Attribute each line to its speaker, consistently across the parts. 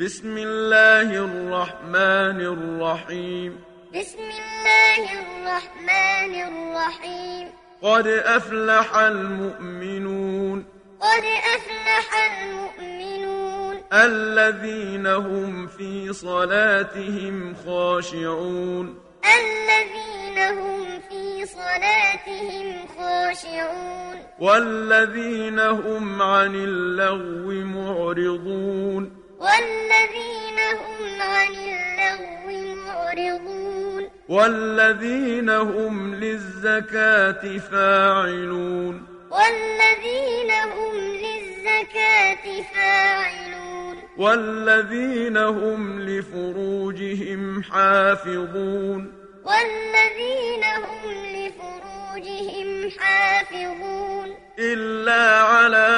Speaker 1: بسم الله الرحمن الرحيم.
Speaker 2: بسم الله الرحمن الرحيم.
Speaker 1: قد أفلح المؤمنون.
Speaker 2: قد أفلح المؤمنون.
Speaker 1: الذين هم في صلاتهم خاشعون.
Speaker 2: الذين هم في صلاتهم خاشعون.
Speaker 1: والذين هم عن اللغو معرضون.
Speaker 2: والذين هم عن اللغو معرضون.
Speaker 1: والذين هم للزكاة فاعلون.
Speaker 2: والذين هم للزكاة فاعلون.
Speaker 1: والذين هم لفروجهم حافظون.
Speaker 2: والذين هم لفروجهم حافظون.
Speaker 1: إلا على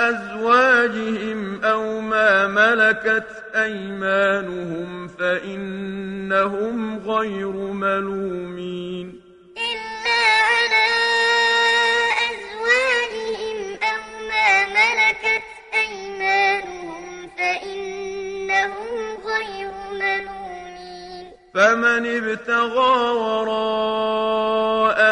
Speaker 1: أزواجهم أو ما ملكت أيمانهم فإنهم غير ملومين
Speaker 2: إلا على أزواجهم أو ما ملكت أيمانهم فإنهم غير ملومين
Speaker 1: فمن ابتغى وراء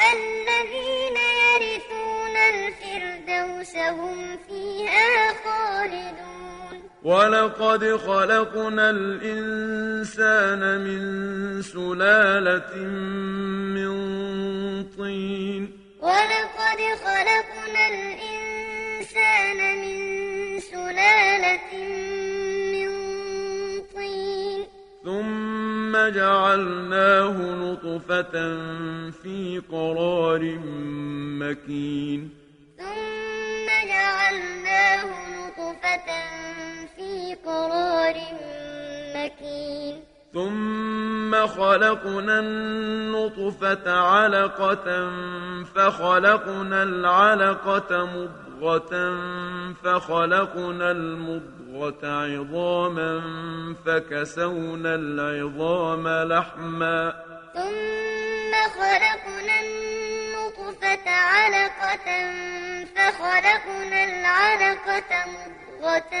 Speaker 2: الذين يرثون الفردوس هم فيها خالدون.
Speaker 1: ولقد خلقنا الإنسان من سلالة من طين.
Speaker 2: ولقد خلقنا الإنسان من سلالة من
Speaker 1: ثم جعلناه نطفة في قرار مكين.
Speaker 2: ثم جعلناه نطفة في قرار مكين.
Speaker 1: ثم خلقنا النطفة علقة فخلقنا العلقة مضغة فخلقنا المضغة عظاما فكسونا العظام لحما.
Speaker 2: ثم خلقنا النطفة علقة فخلقنا العلقة مضغة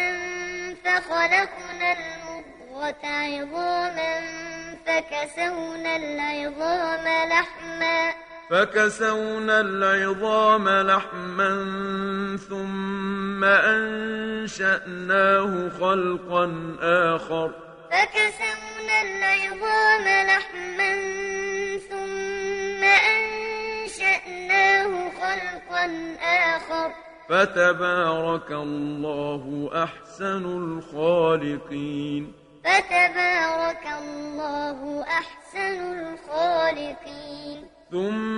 Speaker 2: فخلقنا المضغة عظاما فكسونا العظام لحما.
Speaker 1: فكسونا العظام لحما ثم أنشأناه خلقا آخر.
Speaker 2: فكسونا العظام لحما ثم أنشأناه خلقا آخر.
Speaker 1: فتبارك الله أحسن الخالقين.
Speaker 2: فتبارك الله أحسن الخالقين.
Speaker 1: ثم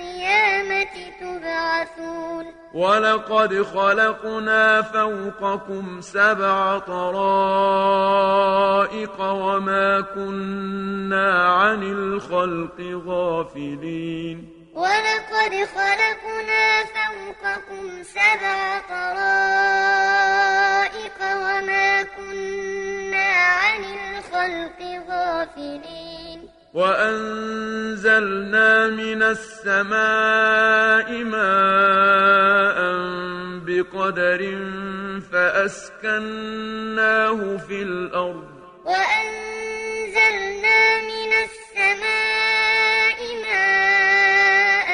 Speaker 2: القيامة تبعثون.
Speaker 1: ولقد خلقنا فوقكم سبع طرائق وما كنا عن الخلق غافلين.
Speaker 2: ولقد خلقنا فوقكم سبع طرائق وما كنا عن الخلق غافلين.
Speaker 1: وأنزلنا من السماء ماء بقدر فأسكناه في الأرض.
Speaker 2: وأنزلنا من السماء ماء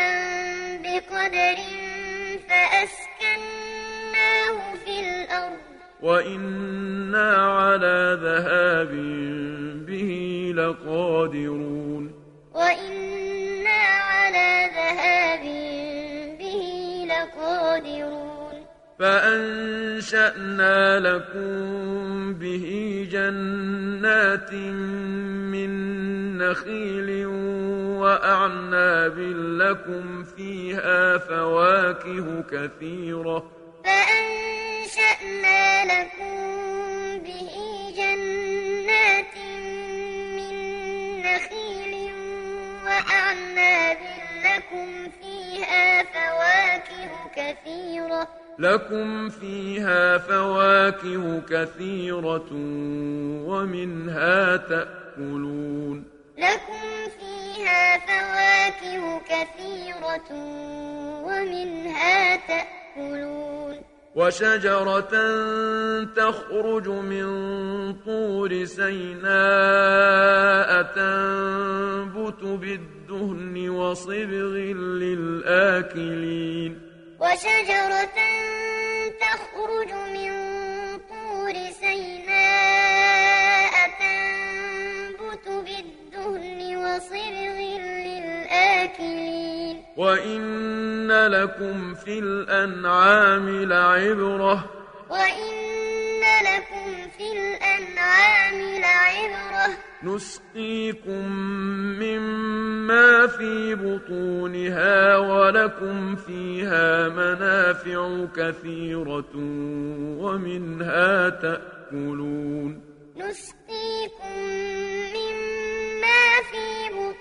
Speaker 2: بقدر فأسكناه في الأرض.
Speaker 1: وإنا على ذهاب به لقادرون.
Speaker 2: وإنا على ذهاب به لقادرون.
Speaker 1: فأنشأنا لكم به جنات من نخيل وأعناب لكم فيها فواكه كثيرة.
Speaker 2: فأنشأنا لكم وأعناب لكم فيها فواكه كثيرة
Speaker 1: لكم فيها فواكه كثيرة ومنها تأكلون
Speaker 2: لكم فيها فواكه كثيرة ومنها تأكلون
Speaker 1: وشجرة تخرج من طور سيناء تنبت بالدهن وصبغ للآكلين.
Speaker 2: وشجرة تخرج من طور سيناء تنبت بالدهن وصبغ للآكلين.
Speaker 1: وإن لكم في الأنعام لعبرة
Speaker 2: وإن لكم في الأنعام لعبرة
Speaker 1: نسقيكم مما في بطونها ولكم فيها منافع كثيرة ومنها تأكلون
Speaker 2: نسقيكم مما في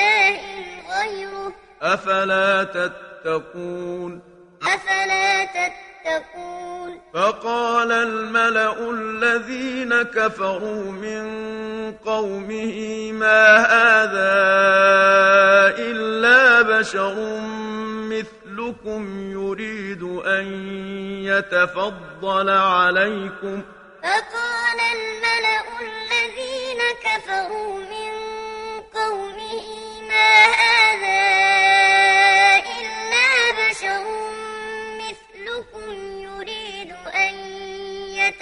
Speaker 2: إله غيره.
Speaker 1: أفلا تتقون؟
Speaker 2: أفلا تتقون؟
Speaker 1: فقال الملأ الذين كفروا من قومه ما هذا إلا بشر مثلكم يريد أن يتفضل عليكم.
Speaker 2: فقال الملأ الذين كفروا من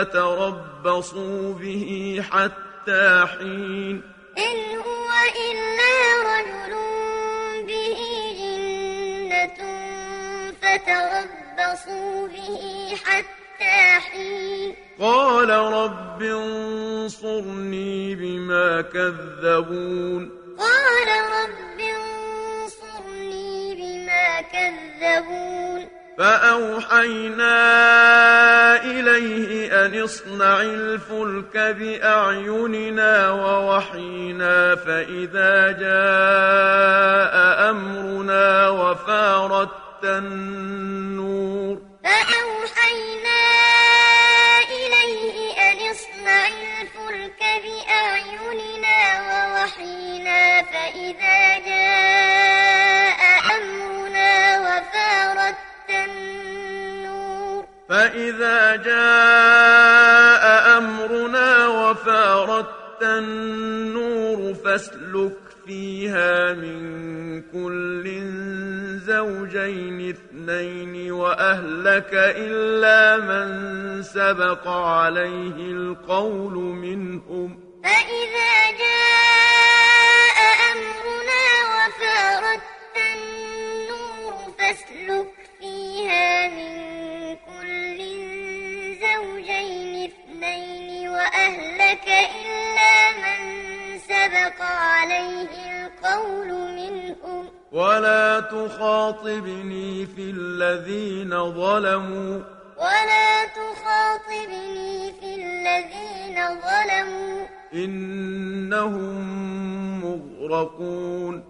Speaker 1: فتربصوا به حتى حين.
Speaker 2: إن هو إلا رجل به جنة فتربصوا به حتى حين.
Speaker 1: قال رب انصرني بما كذبون.
Speaker 2: قال رب انصرني بما كذبون.
Speaker 1: فأوحينا إليه أن اصنع الفلك بأعيننا ووحينا فإذا جاء أمرنا وفارت النور.
Speaker 2: فأوحينا إليه أن اصنع الفلك بأعيننا ووحينا فإذا جاء
Speaker 1: فإذا جاء أمرنا وفارت النور فاسلك فيها من كل زوجين اثنين وأهلك إلا من سبق عليه القول منهم.
Speaker 2: فإذا جاء أمرنا وفارت النور فاسلك فيها من
Speaker 1: ولا تخاطبني في الذين ظلموا
Speaker 2: ولا تخاطبني في الذين ظلموا
Speaker 1: إنهم مغرقون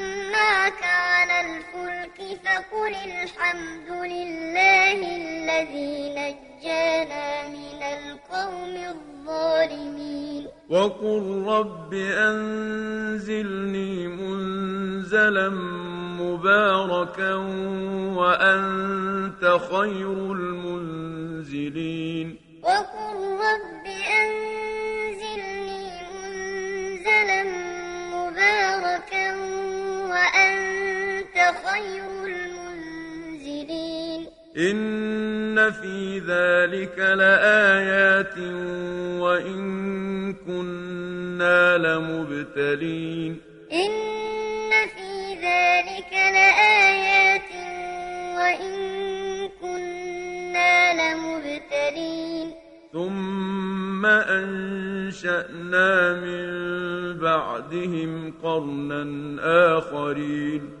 Speaker 2: معك على الفلك فقل الحمد لله الذي نجانا من القوم الظالمين.
Speaker 1: وقل رب أنزلني منزلا مباركا وأنت خير المنزلين.
Speaker 2: وقل رب أنزلني منزلا مباركا خير المنزلين
Speaker 1: إن في ذلك لآيات وإن كنا لمبتلين
Speaker 2: إن في ذلك لآيات وإن كنا لمبتلين
Speaker 1: ثم أنشأنا من بعدهم قرنا آخرين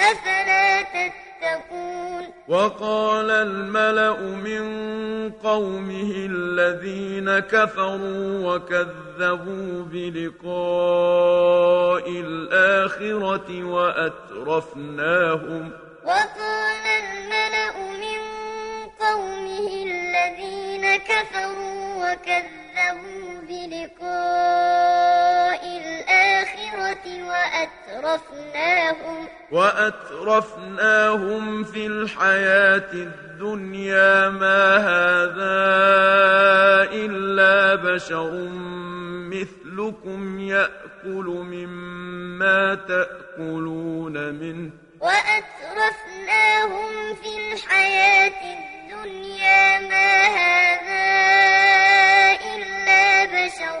Speaker 2: أفلا تتقون؟
Speaker 1: وقال الملأ من قومه الذين كفروا وكذبوا بلقاء الآخرة وأترفناهم.
Speaker 2: وقال الملأ من قومه الذين كفروا وكذبوا بلقاء الآخرة وأترفناهم.
Speaker 1: وأترفناهم في الحياة الدنيا ما هذا إلا بشر مثلكم يأكل مما تأكلون منه.
Speaker 2: وأترفناهم في الحياة الدنيا ما هذا إلا بشر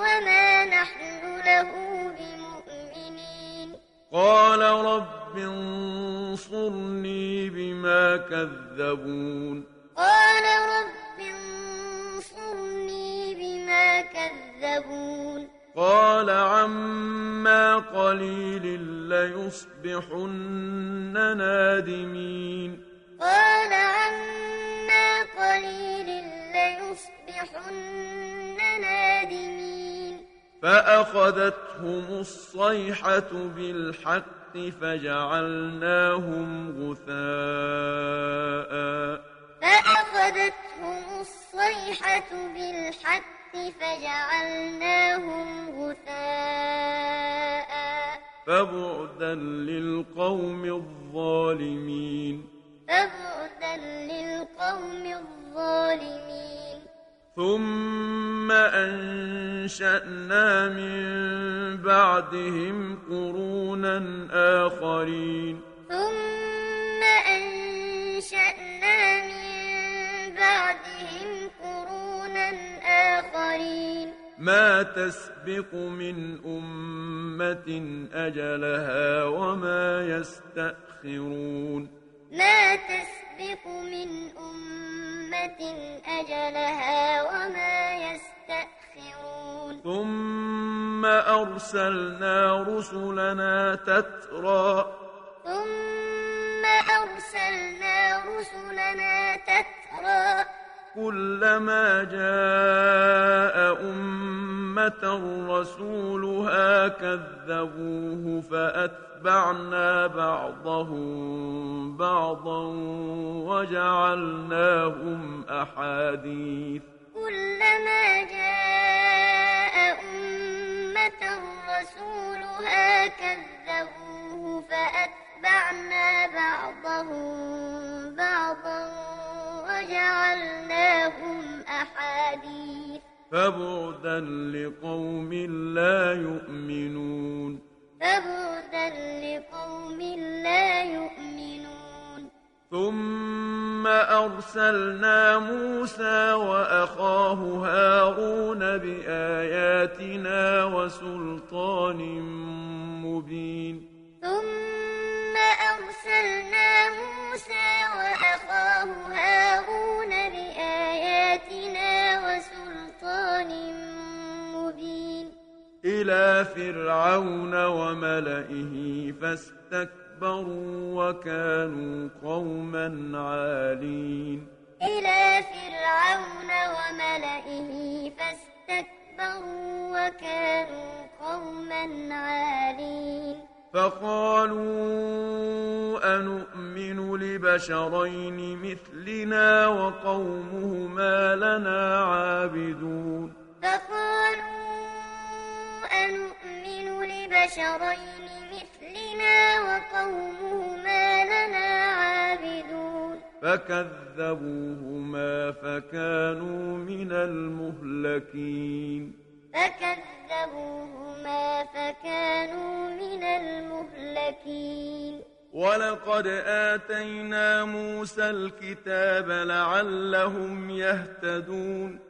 Speaker 2: وما نحن له بمؤمنين.
Speaker 1: قال رب انصرني بما كذبون.
Speaker 2: قال رب انصرني بما كذبون.
Speaker 1: قال عما قليل ليصبحن نادمين.
Speaker 2: قال عما قليل ليصبحن
Speaker 1: فأخذتهم الصيحة بالحق فجعلناهم غثاء.
Speaker 2: فأخذتهم الصيحة بالحق فجعلناهم غثاء.
Speaker 1: فبعدا للقوم الظالمين.
Speaker 2: فبعدا للقوم الظالمين.
Speaker 1: ثم أنشأنا من بعدهم قرونا آخرين
Speaker 2: ثم أنشأنا من بعدهم قرونا آخرين
Speaker 1: ما تسبق من أمة أجلها وما يستأخرون
Speaker 2: ما تسبق من أمة أجلها وما يستأخرون.
Speaker 1: ثم أرسلنا رسلنا تترى.
Speaker 2: ثم أرسلنا رسلنا تترى.
Speaker 1: كلما جاء أمة رسولها كذبوه فأتبعنا بعضهم بعضا وجعلناهم أحاديث.
Speaker 2: كلما جاء أمة رسولها كذبوه فأتبعنا بعضهم بعضا وجعلناهم أحاديث.
Speaker 1: فبعدا لقوم لا يؤمنون.
Speaker 2: فبعدا لقوم لا يؤمنون.
Speaker 1: ثم أرسلنا موسى وأخاه هارون بآياتنا وسلطان مبين.
Speaker 2: ثم أرسلنا موسى وأخاه هارون بآياتنا وسلطان مبين
Speaker 1: إلى فرعون وملئه فاستكبروا وكانوا قوما عالين.
Speaker 2: إلى فرعون وملئه فاستكبروا وكانوا قوما عالين.
Speaker 1: فقالوا أنؤمن لبشرين مثلنا وقومهما لنا عابدون.
Speaker 2: فقالوا لبشرين مثلنا وقومهما لنا عابدون.
Speaker 1: فكذبوهما فكانوا من المهلكين.
Speaker 2: فكذبوهما فكانوا من المهلكين.
Speaker 1: ولقد آتينا موسى الكتاب لعلهم يهتدون.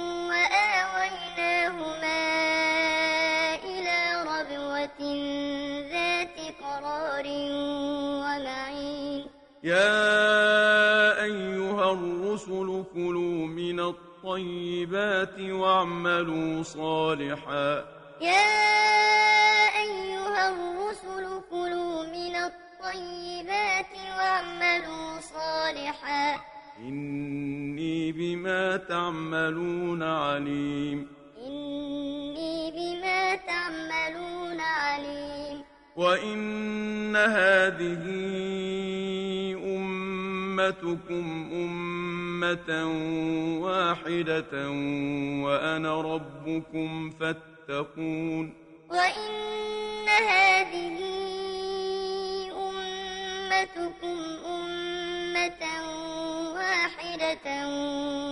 Speaker 1: يا أيها الرسل كلوا من الطيبات واعملوا صالحا أمتكم أمة واحدة وأنا ربكم فاتقون.
Speaker 2: وإن هذه أمتكم أمة واحدة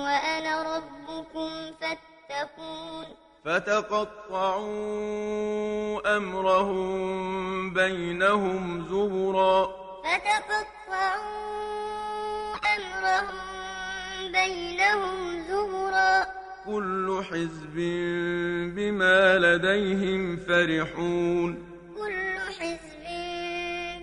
Speaker 2: وأنا ربكم فاتقون.
Speaker 1: فتقطعوا أمرهم بينهم زبرا.
Speaker 2: فتقطعوا بينهم زبرا
Speaker 1: كل حزب بما لديهم فرحون
Speaker 2: كل حزب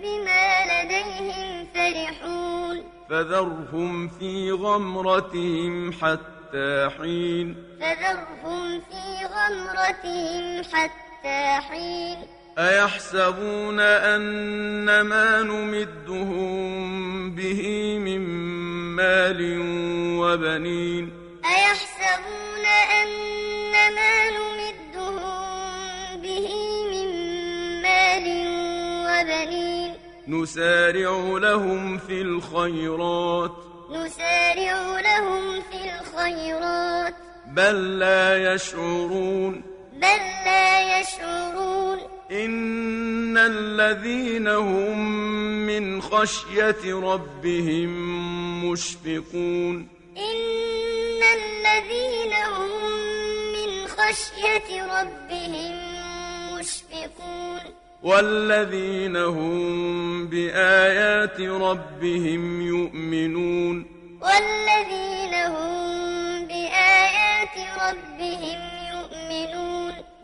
Speaker 2: بما لديهم فرحون
Speaker 1: فذرهم في غمرتهم حتى حين
Speaker 2: فذرهم في غمرتهم حتى حين
Speaker 1: أيحسبون أن ما نمدهم به من مال وبنين.
Speaker 2: أيحسبون أن ما نمدهم به من مال وبنين؟
Speaker 1: نسارع لهم في الخيرات.
Speaker 2: نسارع لهم في الخيرات.
Speaker 1: بل لا يشعرون.
Speaker 2: بل لا يشعرون.
Speaker 1: إن الذين هم من خشية ربهم مشفقون
Speaker 2: إن الذين هم من خشية ربهم مشفقون
Speaker 1: والذين هم بآيات ربهم يؤمنون
Speaker 2: والذين هم بآيات ربهم يؤمنون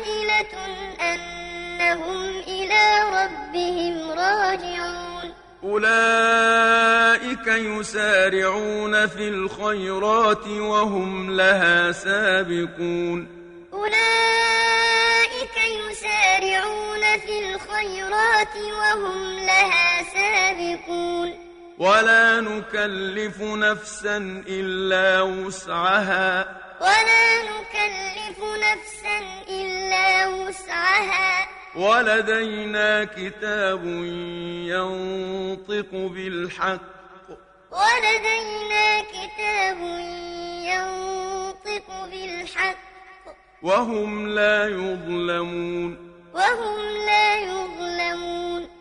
Speaker 2: وجلة أنهم إلى ربهم راجعون.
Speaker 1: أولئك يسارعون في الخيرات وهم لها سابقون.
Speaker 2: أولئك يسارعون في الخيرات وهم لها سابقون.
Speaker 1: ولا نكلف نفسا إلا وسعها.
Speaker 2: ولا نكلف نفسا إلا وسعها.
Speaker 1: ولدينا كتاب ينطق بالحق.
Speaker 2: ولدينا كتاب ينطق بالحق.
Speaker 1: وهم لا يظلمون.
Speaker 2: وهم لا يظلمون.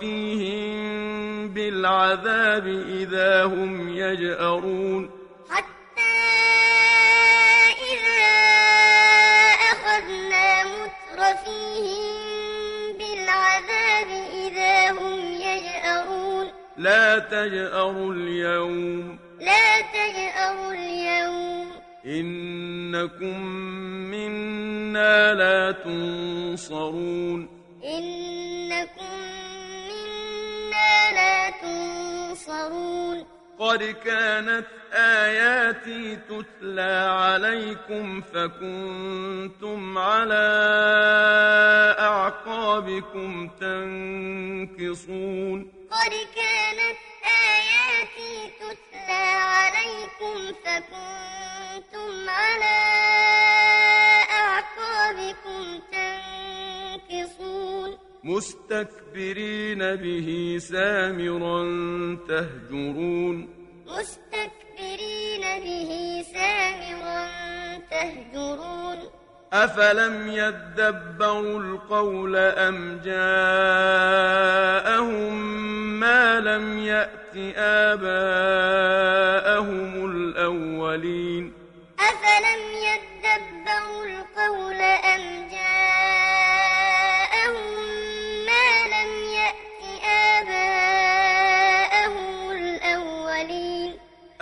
Speaker 1: فيهم بالعذاب إذا هم يجأرون.
Speaker 2: حتى إذا أخذنا مترفيهم بالعذاب إذا هم يجأرون.
Speaker 1: لا تجأروا اليوم.
Speaker 2: لا تجأروا اليوم.
Speaker 1: إنكم منا لا تنصرون.
Speaker 2: تنصرون
Speaker 1: قد كانت آياتي تتلى عليكم فكنتم على أعقابكم تنكصون.
Speaker 2: قد كانت آياتي تتلى عليكم فكنتم على أعقابكم تنكصون.
Speaker 1: مستكبرين به سامرا تهجرون.
Speaker 2: مستكبرين به سامرا تهجرون.
Speaker 1: أفلم يدبروا القول أم جاءهم ما لم يأت آباءهم الأولين؟
Speaker 2: أفلم يدبروا القول أم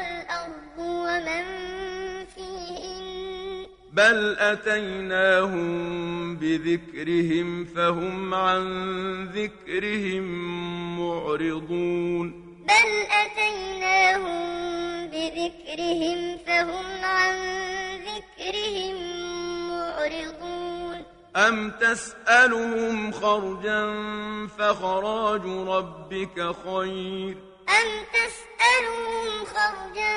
Speaker 2: والأرض ومن فيهن.
Speaker 1: بل أتيناهم بذكرهم فهم عن ذكرهم معرضون.
Speaker 2: بل أتيناهم بذكرهم فهم عن ذكرهم معرضون.
Speaker 1: أم تسألهم خرجا فخراج ربك خير؟
Speaker 2: أم تسألهم خرجا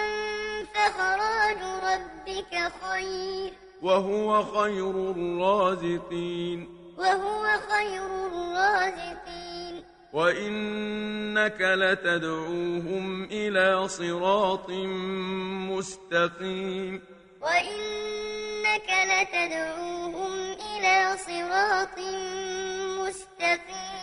Speaker 2: فخراج ربك خير
Speaker 1: وهو خير الرازقين
Speaker 2: وهو خير الرازقين
Speaker 1: وإنك لتدعوهم إلى صراط مستقيم
Speaker 2: وإنك لتدعوهم إلى صراط مستقيم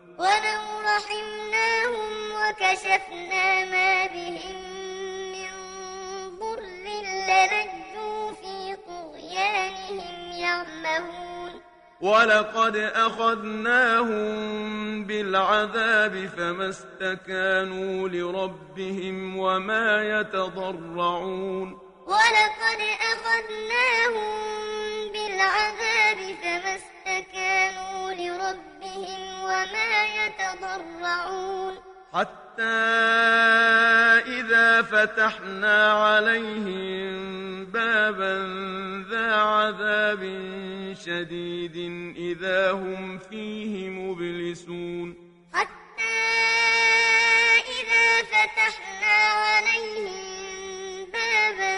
Speaker 2: ولو رحمناهم وكشفنا ما بهم من ضر للجوا في طغيانهم يعمهون.
Speaker 1: ولقد أخذناهم بالعذاب فما استكانوا لربهم وما يتضرعون.
Speaker 2: ولقد أخذناهم بالعذاب فما استكانوا لربهم وما يتضرعون.
Speaker 1: حتى إذا فتحنا عليهم بابا ذا عذاب شديد إذا هم فيه مبلسون.
Speaker 2: حتى إذا فتحنا عليهم بابا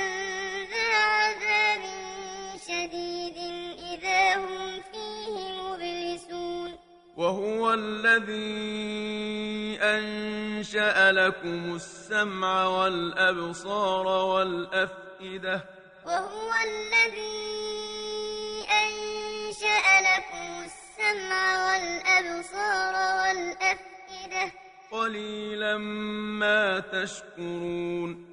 Speaker 2: ذا عذاب شديد إذا هم
Speaker 1: وهو الذي أنشأ لكم السمع والأبصار والأفئدة.
Speaker 2: وهو الذي أنشأ لكم السمع والأبصار والأفئدة.
Speaker 1: قليلا ما تشكرون.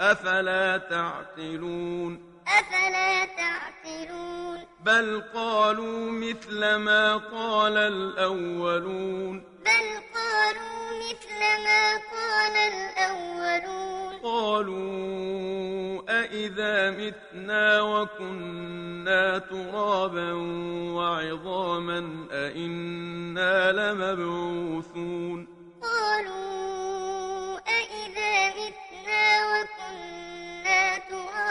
Speaker 1: أفلا تعقلون؟
Speaker 2: أفلا تعقلون؟
Speaker 1: بل قالوا مثل ما قال الأولون.
Speaker 2: بل قالوا مثل ما قال الأولون.
Speaker 1: قالوا أإذا متنا وكنا ترابا وعظاما أإنا لمبعوثون.
Speaker 2: قالوا أإذا متنا وكنا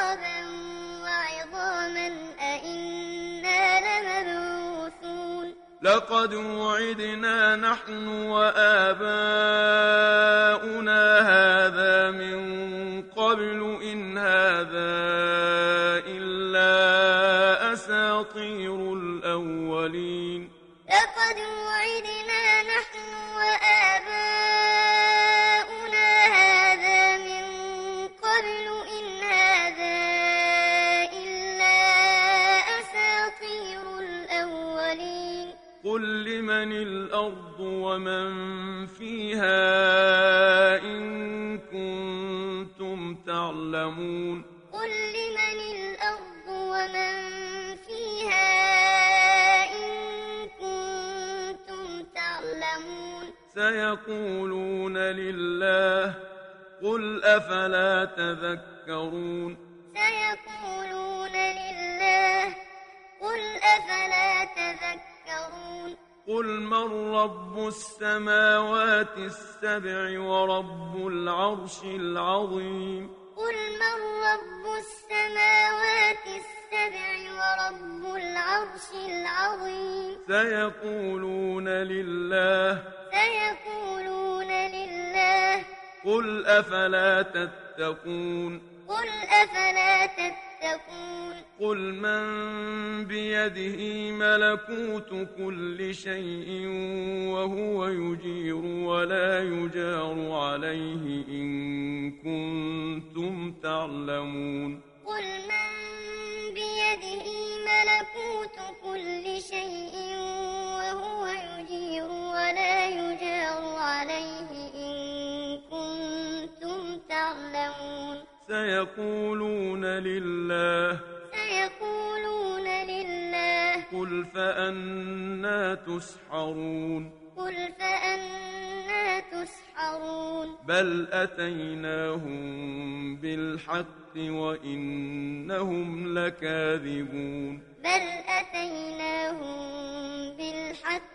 Speaker 2: ترابا وعظاما أإنا لمبعوثون.
Speaker 1: لقد وعدنا نحن وآباؤنا هذا من أفلا تذكرون؟
Speaker 2: سيقولون لله قل أفلا تذكرون؟
Speaker 1: قل من رب السماوات السبع ورب العرش العظيم؟
Speaker 2: قل من رب السماوات السبع ورب العرش العظيم؟
Speaker 1: سيقولون لله.
Speaker 2: سيقولون
Speaker 1: قل أفلا تتقون
Speaker 2: قل أفلا تتقون
Speaker 1: قل من بيده ملكوت كل شيء وهو يجير ولا يجار عليه إن كنتم تعلمون
Speaker 2: قل من بيده ملكوت كل شيء وهو يجير ولا يجار
Speaker 1: سيقولون لله.
Speaker 2: سيقولون لله.
Speaker 1: قل فأنا تسحرون.
Speaker 2: قل فأنا تسحرون.
Speaker 1: بل أتيناهم بالحق وإنهم لكاذبون.
Speaker 2: بل أتيناهم بالحق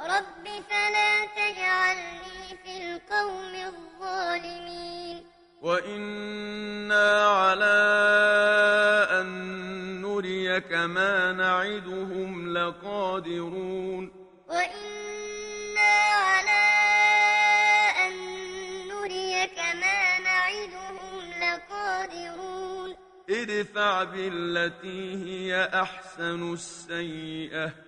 Speaker 2: رب فلا تجعلني في القوم الظالمين.
Speaker 1: وإنا على أن نريك ما نعدهم لقادرون.
Speaker 2: وإنا على أن نريك ما نعدهم لقادرون.
Speaker 1: ادفع بالتي هي أحسن السيئة.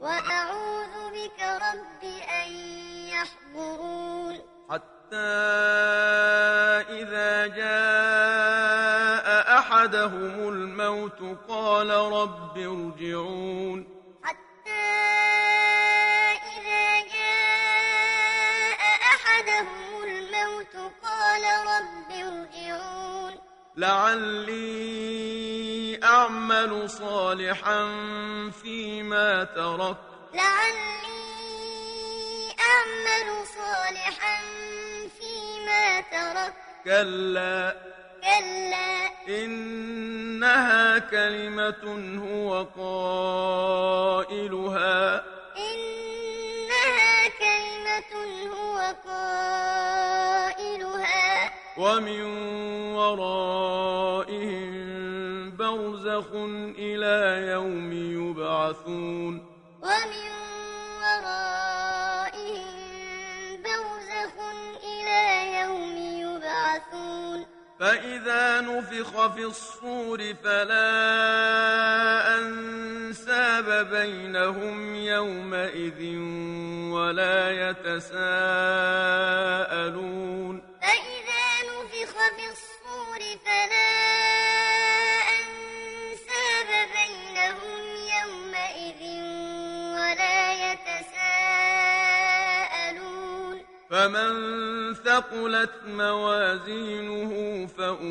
Speaker 2: وأعوذ بك رب أن يحضرون.
Speaker 1: حتى إذا جاء أحدهم الموت قال رب ارجعون.
Speaker 2: حتى إذا جاء أحدهم الموت قال رب ارجعون.
Speaker 1: لعلي أعمل صالحا فيما تركت
Speaker 2: لعلي أعمل صالحا فيما تركت
Speaker 1: كلا.
Speaker 2: كلا.
Speaker 1: إنها كلمة هو قائلها.
Speaker 2: إنها كلمة هو قائلها.
Speaker 1: ومن ورائهم برزخ إلى يوم يبعثون
Speaker 2: ومن ورائهم برزخ إلى يوم يبعثون
Speaker 1: فإذا نفخ في الصور فلا أنساب بينهم يومئذ ولا يتساءلون
Speaker 2: فإذا نفخ في الصور فلا
Speaker 1: فمن ثقلت موازينه فأولئك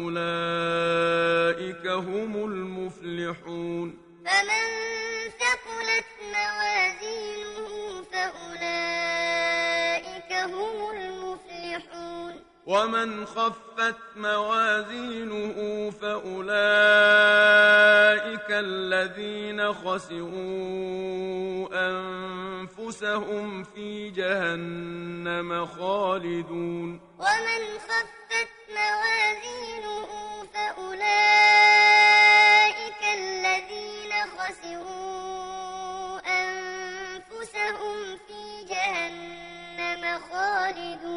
Speaker 1: هم المفلحون
Speaker 2: فمن ثقلت موازينه فأولئك هم المفلحون
Speaker 1: ومن خفت موازينه فأولئك الذين خسروا أنفسهم في جهنم خالدون
Speaker 2: ومن خفت موازينه فأولئك الذين خسروا أنفسهم في جهنم خالدون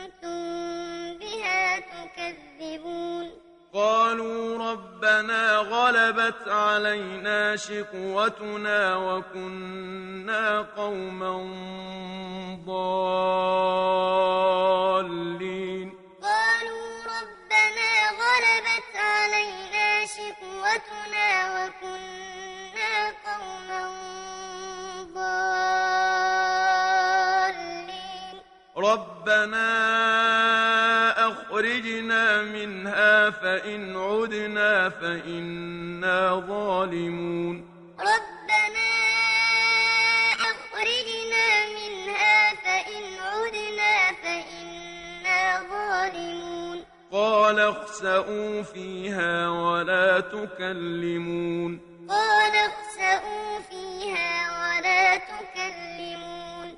Speaker 2: بها تكذبون.
Speaker 1: قالوا ربنا غلبت علينا شقوتنا وكنا قوما ضالين.
Speaker 2: قالوا ربنا غلبت علينا شقوتنا وكنا قوما ضالين.
Speaker 1: ربنا أخرجنا منها فإن عدنا فإنا ظالمون
Speaker 2: ربنا أخرجنا منها فإن عدنا فإنا ظالمون
Speaker 1: قال اخسئوا فيها ولا تكلمون
Speaker 2: قال اخسئوا فيها ولا تكلمون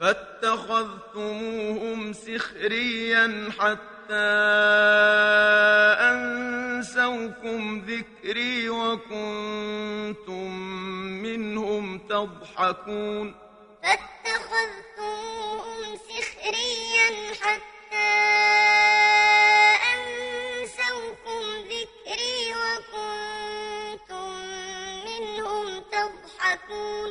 Speaker 1: فاتخذتموهم سخريا حتى أنسوكم ذكري وكنتم منهم تضحكون.
Speaker 2: فاتخذتموهم سخريا حتى أنسوكم ذكري وكنتم منهم تضحكون.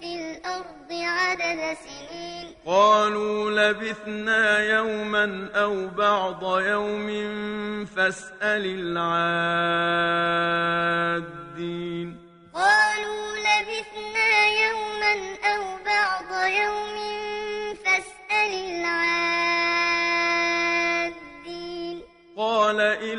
Speaker 2: في الأرض عدد سنين.
Speaker 1: قالوا لبثنا يوما أو بعض يوم فاسأل العادين.
Speaker 2: قالوا لبثنا يوما أو بعض يوم فاسأل العادين.
Speaker 1: قال إن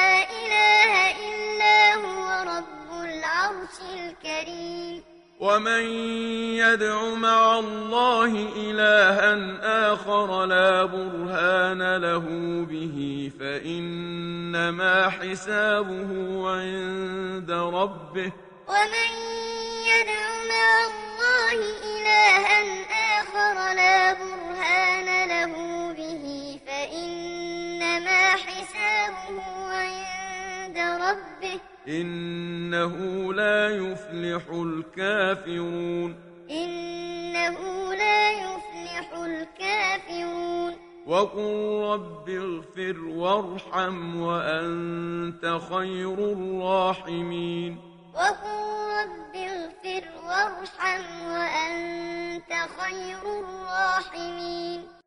Speaker 2: الكريم.
Speaker 1: ومن يدع مع الله إلها آخر لا برهان له به فإنما حسابه عند ربه.
Speaker 2: ومن يدع مع الله إلها آخر لا برهان له به فإنما حسابه عند ربه.
Speaker 1: إنه لا يفلح الكافرون.
Speaker 2: إنه لا يفلح الكافرون.
Speaker 1: وقل رب اغفر وارحم وأنت خير الراحمين.
Speaker 2: وقل رب اغفر وارحم وأنت خير الراحمين.